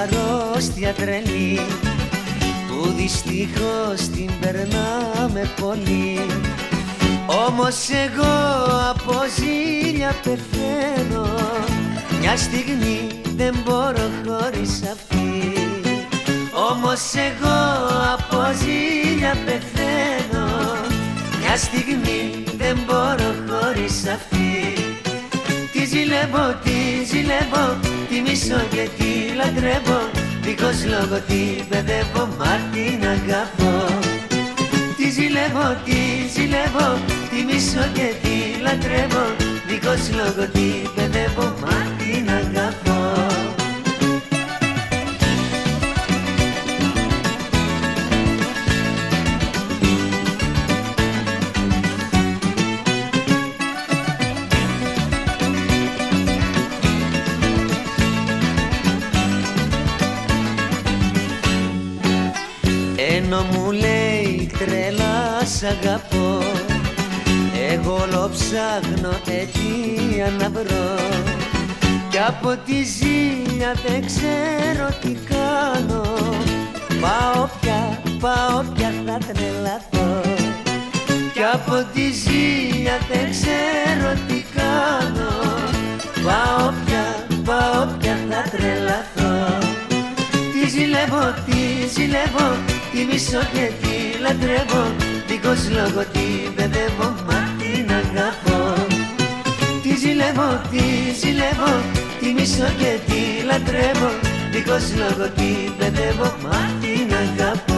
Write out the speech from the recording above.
αρρώστια τρελή που δυστυχώς την περνάμε πολύ. Όμως εγώ από ζήλια πεθαίνω μια στιγμή δεν μπορώ χωρίς αυτή. Όμως εγώ από ζήλια πεθαίνω Μια στιγμή δεν μπορώ χωρίς αυτή. Τη ζηλεύω, τη ζηλεύω, τη μισώ και τη λατρεύω. Δίχως λόγο τη παιδεύω, μα την αγαπώ. Τη ζηλεύω, τη ζηλεύω, τη μισώ και τη λατρεύω. Δίχως λόγο τη παιδεύω, μα Ενώ μου λέει τρελά σ' αγαπώ. Εγώ όλο ψάχνω αιτία να βρω. Κι από τη ζήλια δεν ξέρω τι κάνω. Πάω πια, πάω πια θα τρελαθώ. Κι από τη ζήλια δεν ξέρω τι κάνω. Πάω πια, πάω πια θα τρελαθώ. Τη ζηλεύω, τη ζηλεύω Τη μισώ και τη λατρεύω Δίχως λόγο τη παιδεύω Μα την αγαπώ. Τη ζηλεύω, τη ζηλεύω Τη μισώ και τη λατρεύω Δίχως λόγο τη παιδεύω Μα την αγαπώ